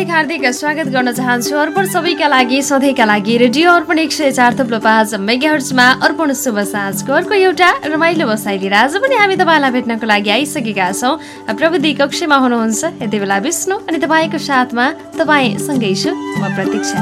हार्दिक हार्दिक स्वागत गर्न चाहन्छु अर्पण सबैका लागि सधैँका लागि रेडियो अर्पण एक सय चार थुप्रो पाँच मेगाहर्जमा अर्पण शुभ साँझको अर्को एउटा रमाइलो बसाइ लिएर आज पनि हामी तपाईँलाई भेट्नको लागि आइसकेका छौँ। प्रविधि कक्षमा हुनुहुन्छ यति बेला विष्णु अनि तपाईँको साथमा तपाईँसँगै छु म प्रतीक्षा।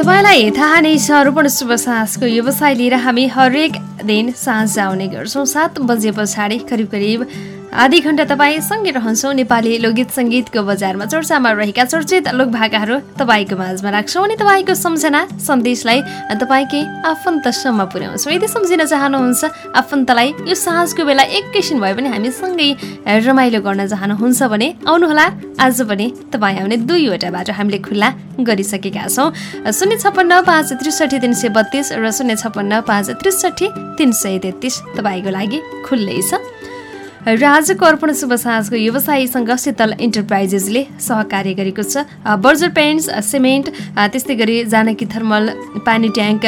तपाईँलाई थाहा नै छ अर्पण शुभ साँझको व्यवसाय लिएर हामी हरेक दिन साँझ आउने गर्छौँ। सात बजे पछाडि करिब करिब आधी घन्टा तपाईँसँगै रहन्छौँ। नेपाली लोकगीत सङ्गीतको बजारमा चर्चामा रहेका चर्चित लोकभाकाहरू तपाईँको माझमा राख्छौँ अनि तपाईँको सम्झना सन्देशलाई तपाईँकै आफन्तसम्म पुर्याउँछौँ। यदि सम्झिन चाहनुहुन्छ आफन्तलाई यो साँझको बेला एकैछिन भए पनि हामीसँगै रमाइलो गर्न चाहनुहुन्छ भने आउनुहोला। आज पनि तपाईँ आउने दुईवटा बाटो हामीले खुल्ला गरिसकेका छौँ। शून्य छप्पन्न पाँच त्रिसठी तिन सय बत्तिस र शून्य छप्पन्न पाँच त्रिसठी तिन सय तेत्तिस तपाईँको लागि खुल्लै छ। र आजको अर्पण शुभ साँझको व्यवसायीसँग शीतल इन्टरप्राइजेसले सहकार्य गरेको छ। बर्जर पेन्ट्स सिमेन्ट त्यस्तै गरी जानकी थर्मल पानी ट्याङ्क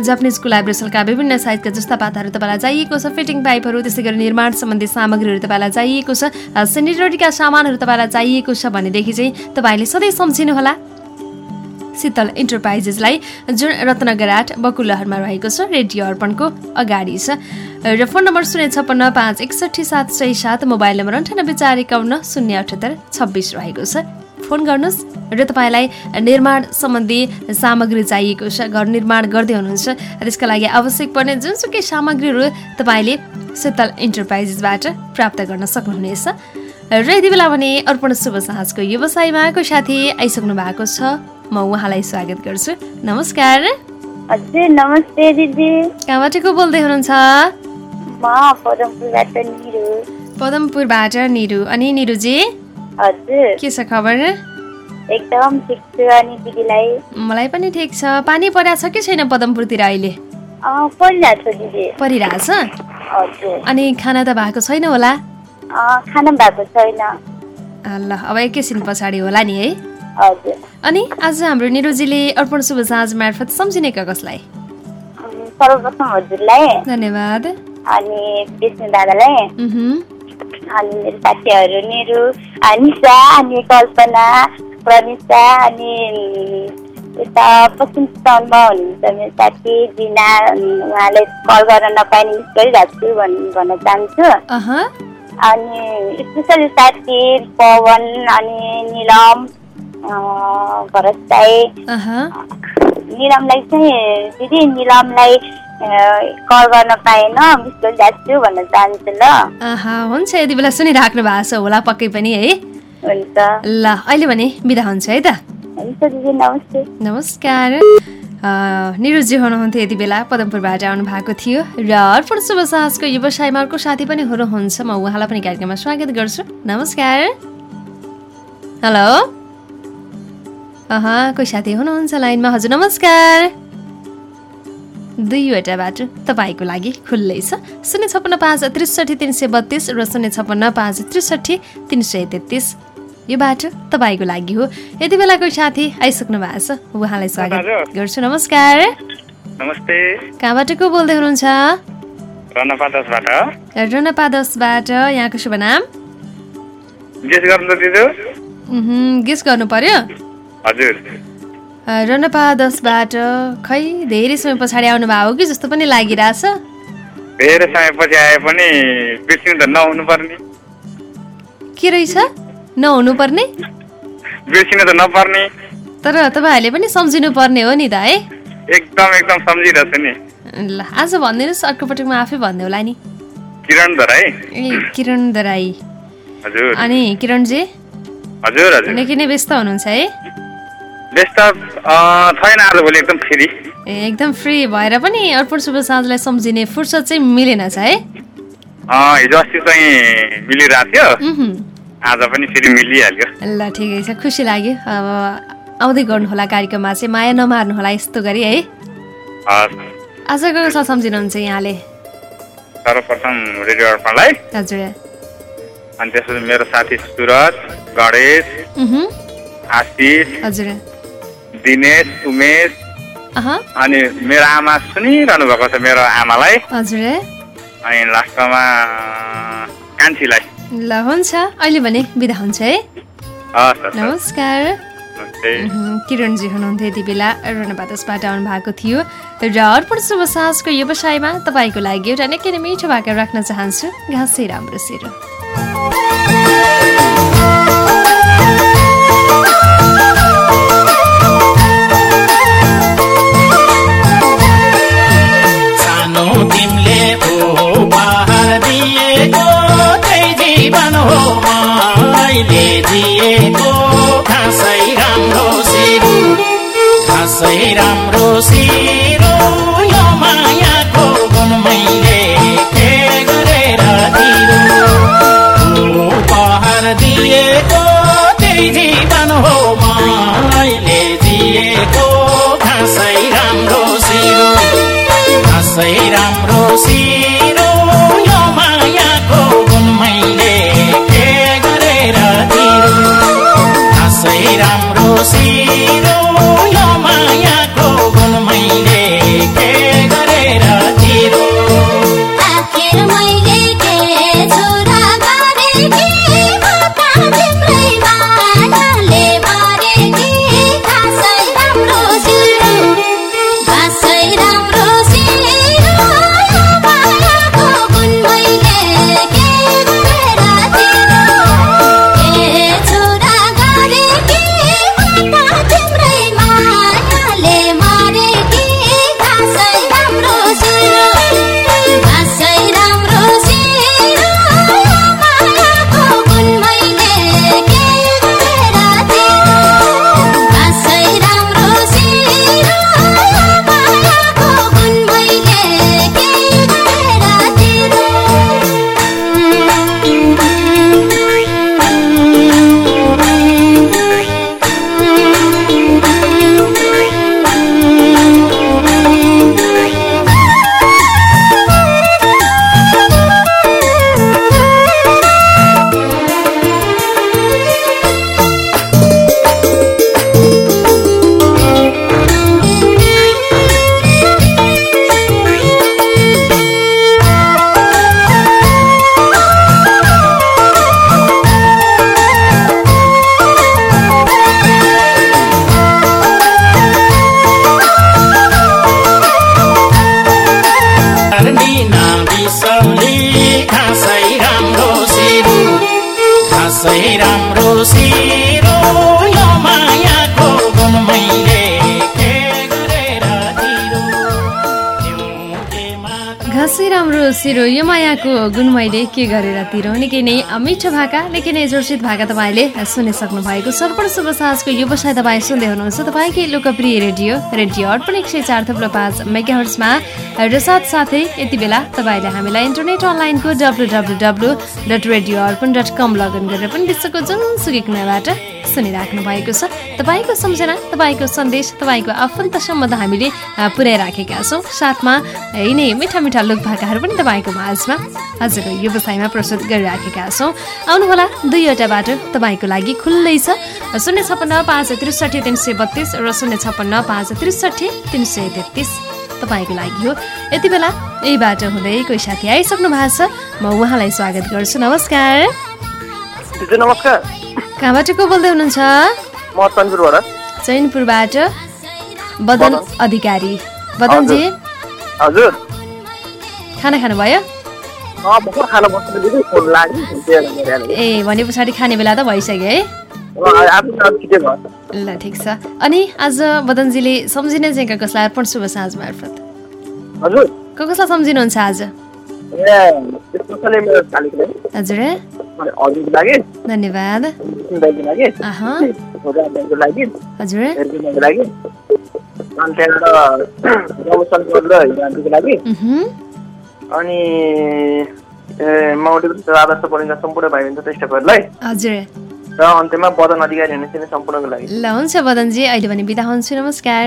जापानिज कोलाब्रेसनका विभिन्न साइजका जस्ता पाताहरू तपाईँलाई चाहिएको छ। फिटिङ पाइपहरू त्यसै गरी निर्माण सम्बन्धी सामग्रीहरू तपाईँलाई चाहिएको छ। सेनिटरीका सामानहरू तपाईँलाई चाहिएको छ भनेदेखि चाहिँ तपाईँले सधैँ सम्झिनुहोला। शीतल इन्टरप्राइजेसलाई जुन रत्नगर आठ बकुलहरमा रहेको छ रेडियो अर्पणको अगाडि छ। र फोन नम्बर शून्य छप्पन्न पाँच एकसठी सात सय सात मोबाइल नम्बर अन्ठानब्बे चार एकाउन्न शून्य अठहत्तर छब्बिस रहेको छ। फोन गर्नुहोस् र तपाईँलाई निर्माण सम्बन्धी सामग्री चाहिएको छ। घर निर्माण गर्दै हुनुहुन्छ। त्यसका लागि आवश्यक पर्ने जुनसुकै सामग्रीहरू तपाईँले शीतल इन्टरप्राइजेसबाट प्राप्त गर्न सक्नुहुनेछ। र यति बेला भने अर्पण शुभ साँझको व्यवसायमा को साथी आइसक्नु भएको छ? म उहाँलाई स्वागत गर्छु। नमस्कार। हजुर नमस्ते दिदी। कहाँबाट को बोल्दै हुनुहुन्छ? पदमपुरबाट निरु। अनि निरुजी? हजुर। के छ खबर? एकदम ठिक छु अनि दिदीलाई? मलाई पनि ठिक छ। पानी परेको छ कि छैन पदमपुरतिर अहिले? अँ, पढिरहेको छु दिदी। परिरहेछ अनि खाना त भएको छैन होला? खाना भएको छैन। ल अब एकैछिन पछाडि होला नि है। अनि आज हाम्रो निरुजीले अर्पण शुभ साँझ मार्फत सम्झिने कसलाई सर्वप्रथम हजुरलाई। धन्यवाद। अनि विष्णु दादालाई अनि मेरो साथीहरू निरु निशा अनि कल्पना प्रनिशा अनि यता पश्चिम टाउनमा हुनुहुन्छ मेरो साथी अनि उहाँले कल गर्न नपाइने मिस गरिरहेको छु भन् भन्न चाहन्छु। अनि स्पेसली साथी पवन अनि निलम भरत साई निलमलाई चाहिँ दिदी निलमलाई कल गर्न पाएन मिस गरिरहेको छु भन्न चाहन्छु ल। हुन्छ यति बेला सुनिराख्नु भएको छ होला पक्कै पनि है? हुन्छ। ल अहिले भने बिदा हुन्छ है त? हुन्छ दिदी नमस्ते। नमस्कार। निरुजी हुनुहुन्थ्यो यति बेला पदमपुरबाट आउनु भएको थियो। र अर्पण शुभ साहसको व्यवसायमा अर्को साथी पनि हुनुहुन्छ। म उहाँलाई पनि कार्यक्रममा स्वागत गर्छु। नमस्कार। हेलो। अह कोही साथी हुनुहुन्छ लाइनमा? हजुर नमस्कार। दुईवटा बाटो तपाईँको लागि खुल्लै छ। शून्य छप्पन्न पाँच त्रिसठी तिन सय बत्तिस र शून्य छप्पन्न पाँच त्रिसठी तिन सय तेत्तिस। यो बाटो तपाईँको लागि हो। यति बेला कोही साथी आइसक्नु भएको छ। उहाँलाई स्वागत। गर्छु। नमस्कार। नमस्ते। कहाँबाट को बोल्दै हुनुहुन्छ? रनपा दसबाट। रनपा दसबाट। यहाँको शुभ नाम? गेस गर्नु पर्यो? हजुर। रनपा दसबाट खै धेरै समय पछाडि आउनु भएको हो कि जस्तो पनि लागिरहेछ? धेरै समयपछि आए पनि बिर्सिनु त नहुनु पर्ने के रहेछ? नहुनु पर्ने बिर्सिनु त नपर्ने। तर तपाईँहरूले पनि सम्झिनु पर्ने हो नि त है? एकदम एकदम सम्झिरहेछु नि। ल आज भनिदिनुहोस् अर्कोपटक म आफै भनिदिएँ होला नि। किरण है ए किरण दराई हजुर। अनि किरणजी? हजुर हजुर। निकै नै व्यस्त हुनुहुन्छ है? व्यस्त अँ, छैन एकदम फ्री ए, एकदम फ्री भएर पनि अर्पण शुभ साँझलाई सम्झिने फुर्सद चाहिँ मिलेन छ है? हिजो अस्ति चाहिँ मिलिरहेको थियो। आज पनि फेरि मिलिहाल्यो। ल ठिकै छ खुसी लाग्यो। अब आउँदै गर्नुहोला कार्यक्रममा चाहिँ माया नमार्नुहोला यस्तो गरी है? आजको कसलाई सम्झिनुहुन्छ यहाँले? सर्वप्रथम रेडियो अर्पणलाई। हजुर। अनि त्यसपछि मेरो साथी सुरज गणेश आशिष। हजुर। दिनेश उमेश अह। अनि मेरो आमा सुनिरहनु भएको छ मेरो आमालाई। हजुर। अनि लास्टमा कान्छीलाई। ल हुन्छ। अहिले भने बिदा हुन्छ है। नमस्कार। किरणजी हुनुहुन्थ्यो यति बेला। रणबादसबाट आउनु भएको थियो। र अर्पण शुभ साँझको व्यवसायमा तपाईँको लागि एउटा निकै नै मिठो भाका राख्न चाहन्छु। घाँसै राम्रो सिरो। खासै घाँसै राम्रो सिरो यो मायाको गुण मैले के गरेर तिरो? निकै नै मिठो भाका निकै नै जोर्सित भाका तपाईँले सुनिसक्नु भएको सर्पण शुभ साँझको व्यवसाय तपाईँ सुन्दै हुनुहुन्छ। तपाईँकै लोकप्रिय रेडियो रेडियो अर्पण एक सय चार थप्लो पाँच मेगाहर्समा र साथसाथै यति बेला तपाईँले हामीलाई इन्टरनेट अनलाइनको W W W dot radio Arpan dot com login गरेर पनि विश्वको जुनसुकै कुनाबाट सुनिराख्नु भएको छ। तपाईँको सम्झना तपाईँको सन्देश तपाईँको आफन्तसम्म त हामीले पुर्याइराखेका छौँ। साथमा यिनै मिठा मिठा लोक भाकाहरू पनि तपाईँको माझमा। आजको व्यवसायमा प्रस्तुत गरिराखेका छौँ। आउनुहोला दुईवटा बाटो तपाईँको लागि खुल्लै छ। शून्य छप्पन्न पाँच त्रिसठी तिन सय बत्तिस र शून्य छप्पन्न पाँच त्रिसठी तिन सय तेत्तिस। तपाईँको लागि हो। यति बेला यही बाटो हुँदै कोही साथी आइसक्नु भएको छ। म उहाँलाई स्वागत गर्छु। नमस्कार। नमस्कार। कहाँबाट को बोल्दै हुनुहुन्छ? म चैनपुरबाट बदन बदन। अधिकारी। बदनजी। हजुर। खाना खानुभयो। ए भने पछाडि खाने बेला त भइसक्यो है। ल ठिक छ। अनि आज बदनजीले सम्झिने चाहिँ का कसलाई अर्पण शुभ साँझ मार्फत? हजुर। को कसलाई सम्झिनुहुन्छ आज? हजुर। धन्यवाद। हजुर। अनि माउन्टेन आदर्श पढिन्छ सम्पूर्ण भाइ हुन्छ स्टाफहरूलाई हजुर। र अन्त्यमा बदन अधिकारी हुने चाहिँ सम्पूर्णको लागि। ल हुन्छ बदनजी अहिले भने बिदा हुन्छु नमस्कार।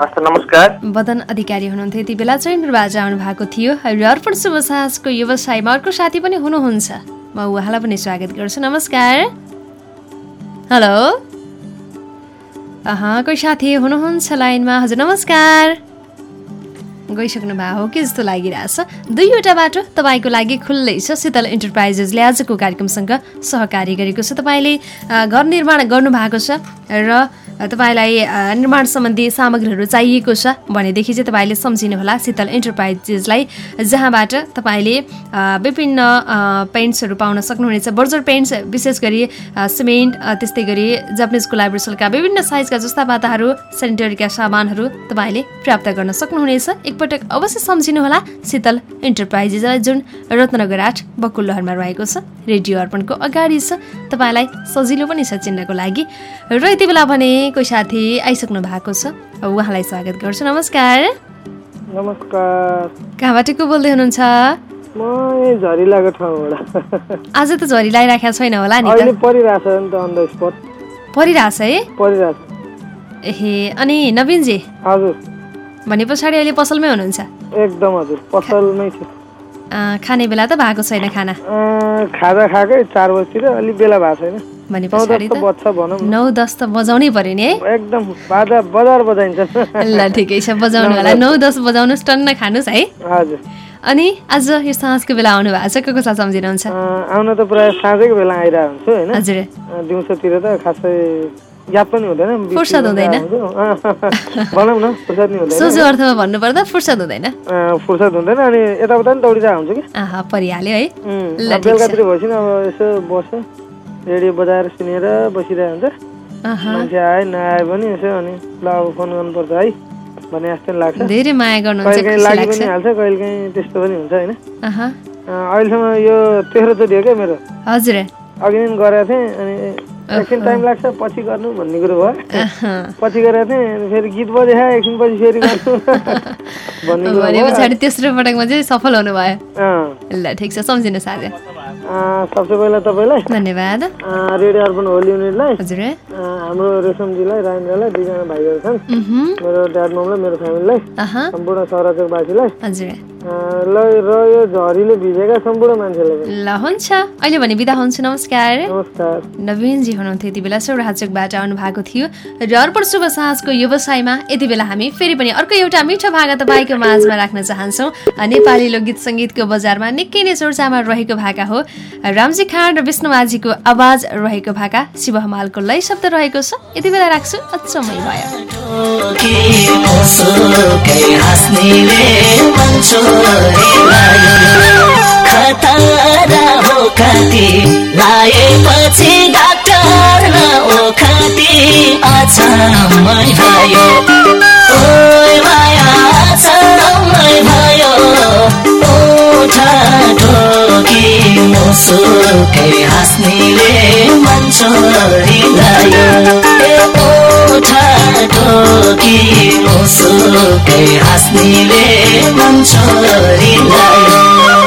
नमस्कार। बदन अधिकारी हुनुहुन्थ्यो यति बेला चैनपुरबाट आउनु भएको थियो र अर्पण शुभ साँझको व्यवसायमा अर्को साथी पनि हुनुहुन्छ। म उहाँलाई पनि स्वागत गर्छु नमस्कार। हेलो। अह कोही साथी हुनुहुन्छ लाइनमा? हजुर नमस्कार। गइसक्नु भएको हो कि जस्तो लागिरहेछ। दुईवटा बाटो तपाईँको लागि खुल्लै छ। शीतल इन्टरप्राइजेसले आजको कार्यक्रमसँग सहकारी गरेको छ। तपाईँले घर निर्माण गर्नुभएको छ र तपाईँलाई निर्माण सम्बन्धी सामग्रीहरू चाहिएको छ भनेदेखि चाहिँ तपाईँले सम्झिनुहोला शीतल इन्टरप्राइजेसलाई जहाँबाट तपाईँले विभिन्न पेन्ट्सहरू पाउन सक्नुहुनेछ। बर्जर पेन्ट्स विशेष गरी सिमेन्ट त्यस्तै गरी जापानिज कोलाब्रेसनका विभिन्न साइजका जस्ता पाताहरू सेनिटरीका सामानहरू तपाईँले प्राप्त गर्न सक्नुहुनेछ। एकपटक अवश्य सम्झिनुहोला शीतल इन्टरप्राइजेसलाई जुन रत्नगर आठ बकुल्लहरमा रहेको छ। रेडियो अर्पणको अगाडि छ। तपाईँलाई सजिलो पनि छ चिन्नको लागि। र यति बेला भने कोही साथी आइसक्नु भएको छ। उहाँलाई स्वागत गर्छु। नमस्कार। नमस्कार। कहाँबाट को बोल्दै हुनुहुन्छ? आज त झरी लगाइराखेको छैन होला नि परिरहेछ है? एहे अनि नवीनजी? हजुर। भने पछाडि अहिले पसलमै हुनुहुन्छ? एकदम हजुर पसलमै छु। खाने बेला त भएको छैन खाना। खाजा खाएकै चार बजीतिर अलिक बेला भएको छैन। भने चौध पछाडि त त? बज्छ भनौँ न। नौ दस त बजाउनै पर्यो नि है? एकदम बाजा बजार बजाइन्छ। ल ठिकै छ बजाउनु होला। नौ दस। बजाउनुहोस् टन्न खानुहोस् है? हजुर। अनि आज यो साँझको बेला आउनु भएको छ को कसलाई सम्झिनुहुन्छ आउन त प्रायः साँझैको बेला आइरहेको हुन्छु होइन? हजुर। दिउँसोतिर त खासै याद पनि हुँदैन फुर्सद हुँदैन। भनौँ न फुर्सद नि हुँदैन। सोझो अर्थमा भन्नुपर्दा फुर्सद हुँदैन। फुर्सद हुँदैन अनि यताउता पनि दौडिरहेको हुन्छ कि परिहाल्यो है। बेलुकातिर भएपछि नि अब यसो बस्छ रेडियो बजाएर सुनेर बसिरहेको हुन्छ मान्छे आए नआए पनि यसो अनि ल अब फोन गर्नुपर्छ है भने जस्तो नि लाग्छ। धेरै माया गर्नुहुन्छ कहिले काहीँ लागि पनि हाल्छ कहिले काहीँ त्यस्तो पनि हुन्छ होइन। अहिलेसम्म यो तेह्रो चोटि हो क्या मेरो। हजुर। अघि दिन गरेको थिएँ अनि एकछिन टाइम लाग्छ पछि गर्नु भन्ने कुरो भयो। पछि गरेको थिएँ अनि फेरि गीत बजे एकछिन पछि फेरि गर्नु। कुरो भने पछाडि तेस्रो पटकमा चाहिँ सफल हुनुभयो। ल ठिक छ सम्झिनुहोस् आज सबसे पहिला तपाईँलाई धन्यवाद। रेडियो अर्पण होल युनिटलाई हजुर। हाम्रो रेशमजीलाई राजेन्द्रलाई दुईजना भाइहरू छन् मेरो ड्याड ममलाई मेरो फ्यामिलीलाई। सम्पूर्ण सहरचकवासीलाई हजुर। ल र यो झरीले भिजेका सम्पूर्ण मान्छेलाई ल हुन्छ। अहिले भने बिदा हुन्छु नमस्कार। नमस्कार। नवीनजी हुनुहुन्थ्यो यति बेला सौराचोकबाट आउनु भएको थियो। र अर्पण शुभ साँझको व्यवसायमा यति बेला हामी फेरि पनि अर्को एउटा मिठो भागा तपाईँको माझमा राख्न चाहन्छौँ। नेपाली लोकगीत सङ्गीतको बजारमा निकै नै चर्चामा रहेको भाका हो। रामजी खान र विष्णु माझीको आवाज रहेको भाका। शिव हमालको लय शब्द रहेको छ। यति बेला राख्छु। अचम्मै भयो। हो माया। अचम्मै भयो मुसुकै हाँस्नेले मन छोडिलायो ए ओठा हाँस्नेले मन धनचोरा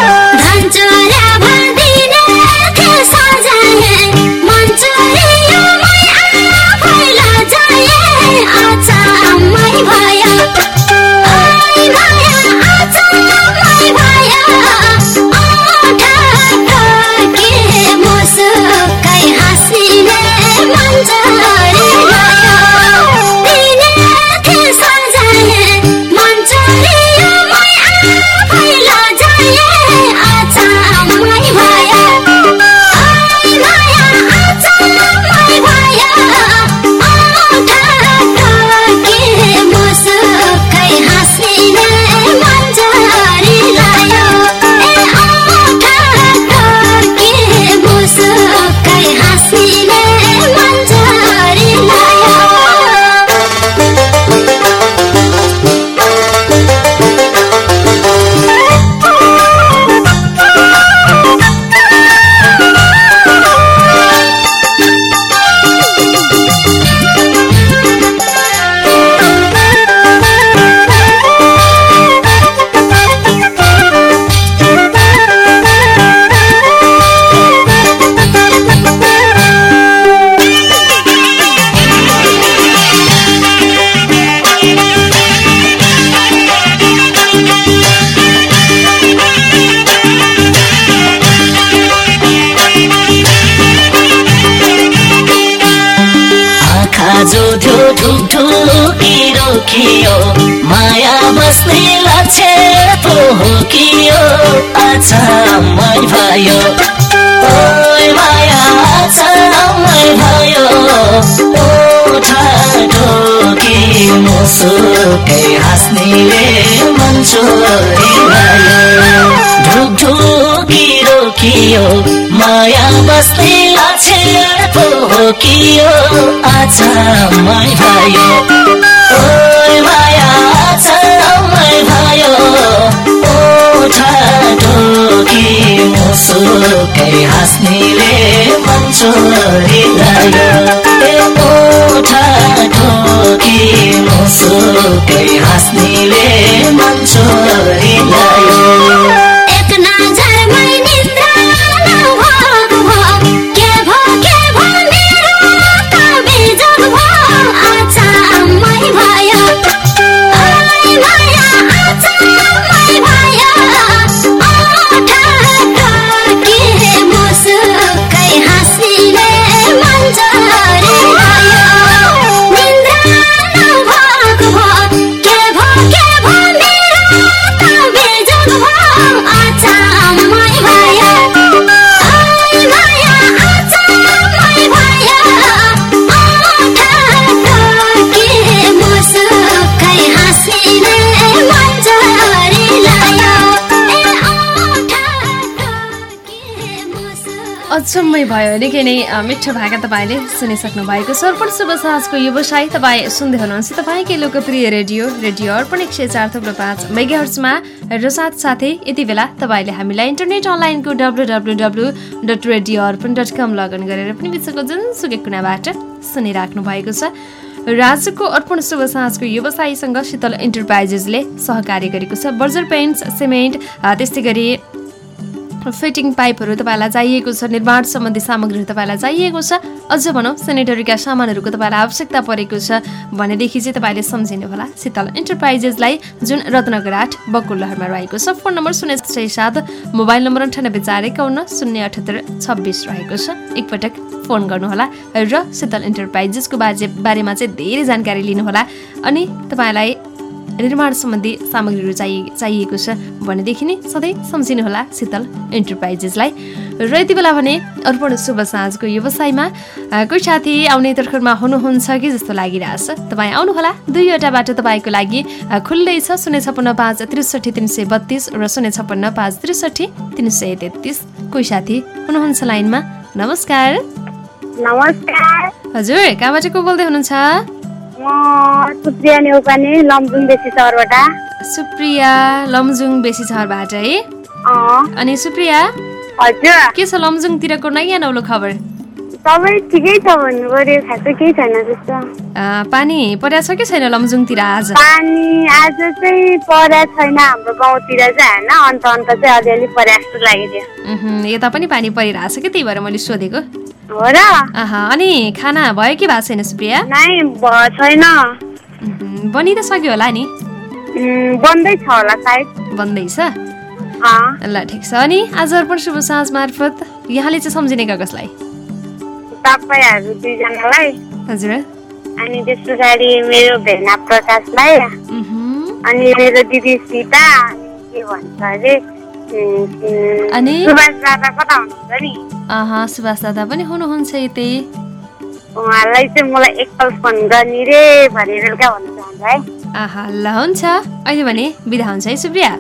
मुसुकै हाँस्नेले मन ढुकढुकी रोकियो माया। बस्ने लक्षण पो अचम्मै भयो ढोकी हाँस्नेले मन ढोकी मुसुकै हाँस्नेले मन चोरिरह्यो भयो निकै नै मिठो भाका तपाईँले सुनिसक्नु भएको अर्पण शुभ साँझको व्यवसाय तपाईँ सुन्दै हुनुहुन्छ। तपाईँकै लोकप्रिय रेडियो रेडियो अर्पण एक सय चार थुप्रो पाँच मेगाहर्चमा र साथसाथै यति बेला तपाईँले हामीलाई इन्टरनेट अनलाइनको W W W dot radio Arpan dot com login गरेर पनि विश्वको जुनसुकै कुनाबाट सुनिराख्नु भएको छ। र आजको अर्पण शुभ साँझको व्यवसायीसँग शीतल इन्टरप्राइजेसले सहकार्य गरेको छ। बर्जर पेन्ट्स सिमेन्ट त्यस्तै गरी फिटिङ पाइपहरू तपाईँलाई चाहिएको छ निर्माण सम्बन्धी सामग्रीहरू तपाईँलाई चाहिएको छ अझ भनौँ सेनेटरीका सामानहरूको तपाईँलाई आवश्यकता परेको छ भनेदेखि चाहिँ तपाईँले सम्झिनु होला। शीतल इन्टरप्राइजेसलाई जुन रत्नगर आठ बकुलहरमा रहेको छ फोन नम्बर शून्य छ सात मोबाइल नम्बर अन्ठानब्बे चार एकाउन्न शून्य अठहत्तर छब्बिस रहेको छ। एकपटक फोन गर्नुहोला र शीतल इन्टरप्राइजेसको बाजे बारेमा चाहिँ धेरै जानकारी लिनुहोला अनि तपाईँलाई निर्माण सम्बन्धी सामग्रीहरू चाहिए चाहिएको छ भनेदेखि नै सधैँ सम्झिनुहोला शीतल इन्टरप्राइजेसलाई र यति बेला भने अर्पण शुभ साँझको व्यवसायमा कोही साथी आउने तर्खरमा हुनुहुन्छ कि जस्तो लागिरहेछ? तपाईँ आउनुहोला। दुईवटा बाटो तपाईँको लागि खुल्लै छ शून्य छप्पन्न पाँच त्रिसठी तिन सय बत्तिस र शून्य छप्पन्न पाँच त्रिसठी तिन सय तेत्तिस। कोही साथी हुनुहुन्छ लाइनमा? नमस्कार। नमस्कार। हजुर कहाँबाट को बोल्दै हुनुहुन्छ? म सुप्रिया नेउपाने लमजुङ बेसी सहरबाट। सुप्रिया लमजुङ बेसी छरबाट है? अनि सुप्रिया? हजुर। के छ लमजुङतिरको नयाँ नौलो खबर? सबै ठिकै छ भन्नु पऱ्यो खासै केही छैन त्यस्तो। पानी परेको छ कि छैन लमजुङतिर आज? पानी आज चाहिँ परेको छैन हाम्रो गाउँतिर चाहिँ होइन अन्त अन्त चाहिँ अलिअलि परे जस्तो लाग्यो उहुँ, यता पनि पानी परिरहेछ कि त्यही भएर मैले सोधेको। हो र। अनि खाना भयो कि भएको छैन सुप्रिया? छैन। बनि त सक्यो होला नि। उम्, बन्दै छ होला सायद। बन्दैछ? ल ठिक छ। अनि आज अर्पण शुभ साँझ मार्फत यहाँले चाहिँ सम्झिने कागजलाई। तपाईँहरू दुईजनालाई। हजुर। अनि त्यस पछाडि मेरो भेना प्रकाशलाई। अनि मेरो दिदी सीता। के भन्छ अरे? अनि? सुभाष दादा कता हुनुहुन्छ नि? आहा सुभाष दादा पनि हुनुहुन्छ यतै? उहाँलाई चाहिँ मलाई एकपल फोन गर्ने रे भनेर बेलुका भन्न चाहन्छ है। आहा ल हुन्छ। अहिले भने बिदा हुन्छ है सुप्रिया?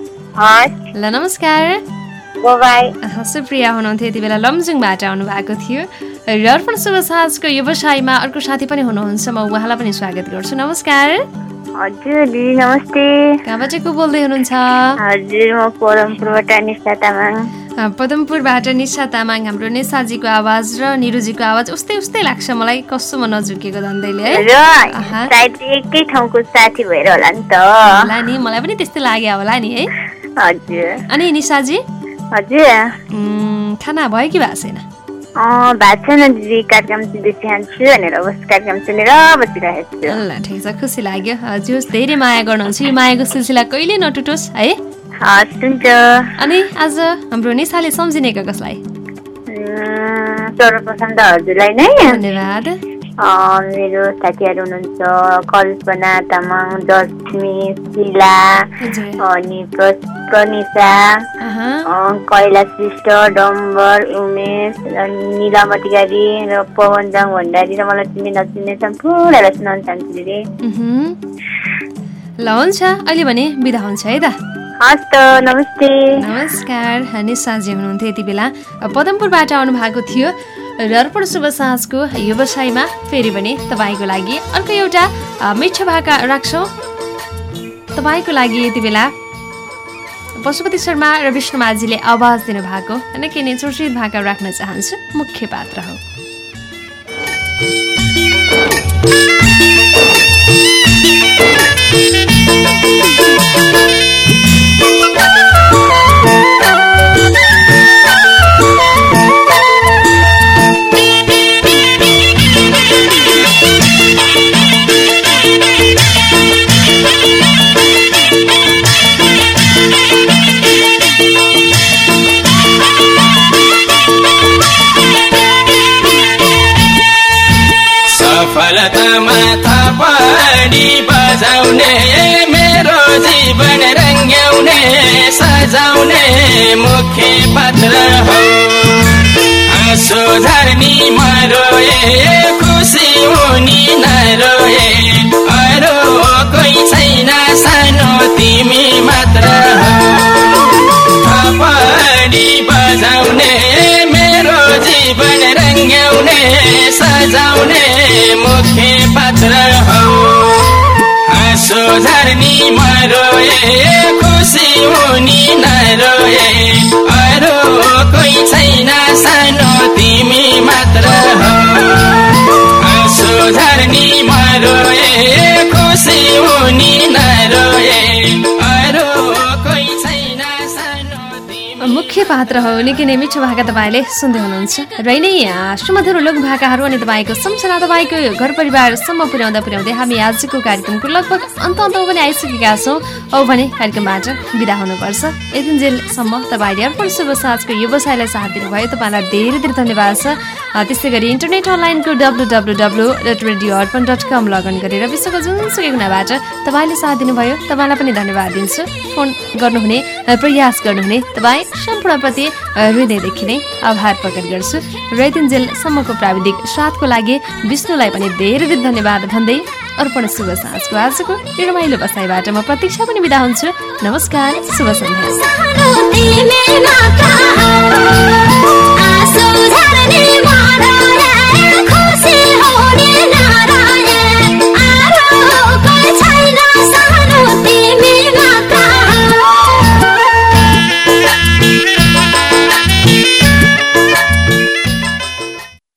ल नमस्कार। सुप्रिया हुनुहुन्थ्यो यति बेला लमजुङबाट आउनु भएको थियो। र अर्पण शुभ साँझको व्यवसायमा अर्को साथी पनि हुनुहुन्छ। म उहाँलाई पनि स्वागत गर्छु। नमस्कार। हजुर दिदी नमस्ते। कहाँबाट को बोल्दै हुनुहुन्छ? हजुर म परमपुरबाट निशा तामाङ। पदमपुरबाट निशा तामाङ हाम्रो नेसाजीको आवाज र निरुजीको आवाज उस्तै उस्तै लाग्छ मलाई। कसो म नझुकेको धन्दैले? है। सायद एकै ठाउँको साथी भएर होला नि त। होला नि मलाई पनि त्यस्तै लाग्यो होला नि है? हजुर। अनि निशाजी? हजुर। खाना भयो कि भएको छैन? भएको छैन दिदी कार्यक्रम भनेर कार्यक्रम सुनेर बसिरहेको छु। ल ठिक छ खुसी लाग्यो। हजुर धेरै माया गर्नुहुन्छ। यो मायाको सिलसिला कहिले नटुटोस् है? हुन्छ। अनि आज हाम्रो निशाले सम्झिने कसलाई? उम्, सर्वप्रथम त हजुरलाई नै। धन्यवाद। मेरो साथीहरू हुनुहुन्छ कल्पना तामाङ दर्शमी शिला अनि अँ, कैलाश श्रेष्ठ डम्बर उमेश अनि निलम अधिकारी र पवनजाङ भण्डारी र मलाई चिन्ने नचिन्ने सम्पूर्णलाई सुनाउन चाहन्छु दिदी। ल हुन्छ. अहिले भने बिदा हुन्छ है त हस् त नमस्ते। नमस्कार। निसाजी हुनुहुन्थ्यो यति बेला। पदमपुरबाट आउनु भएको थियो र अर्पण शुभ साँझको व्यवसायमा। फेरि पनि तपाईँको लागि अर्को एउटा मिठो भाका राख्छौँ। तपाईँको लागि यति बेला पशुपति शर्मा र विष्णुमाझीले आवाज दिनुभएको निकै नै चर्चित भाका राख्न चाहन्छु मुख्य पात्र हो। बजाउने मेरो जीवन रङ्ग्याउने सजाउने मुख्य पात्र हो। आँसु मरोए खुसी हुनी नरोए हाँसो झर्नी मरोए खुसी हुनी नरोए अरू कोही छैन सानो तिमी मात्र हो। हाँसो झर्नी मरोए खुसी हुनी नरोए मुख्य हो निकै नै मिठो भाका तपाईँले सुन्दै हुनुहुन्छ। र नै सुमधुर लोक भाकाहरू अनि तपाईँको सम्झना तपाईँको घर परिवारसम्म पुर्याउँदा पुर्याउँदै हामी आजको कार्यक्रमको लगभग अन्त अन्तमा पनि आइसकेका छौँ। औ भने कार्यक्रमबाट बिदा हुनुपर्छ। यतिन्जेलसम्म तपाईँले अर्पण शुभ साँझको व्यवसायलाई साथ दिनुभयो। तपाईँलाई धेरै धेरै धन्यवाद छ। त्यस्तै गरी इन्टरनेट अनलाइनको W W W dot radio Arpan dot com login गरेर विश्वको जुनसुकै कुनाबाट तपाईँले साथ दिनुभयो। तपाईँलाई पनि धन्यवाद दिन्छु। फोन गर्नुहुने प्रयास गर्नुहुने तपाईँ सम्पूर्णप्रति हृदयदेखि नै आभार प्रकट गर्छु। र यतिन्जेलसम्मको प्राविधिक साथको लागि विष्णुलाई पनि धेरै धेरै धन्यवाद भन्दै अर्पण शुभ साँझको आजको रमाइलो बसाइबाट म प्रतीक्षा पनि बिदा हुन्छु। नमस्कार शुभ सन्ध्या।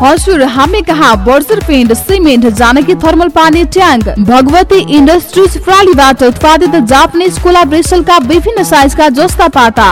हजुर हामी कहाँ? Berger paint cement Janaki thermal पानी ट्याङ्क। भगवती इन्डस्ट्रिज प्रालीबाट उत्पादित जापानिज कोलाब्रेसलका विभिन्न साइजका जस्ता पाता।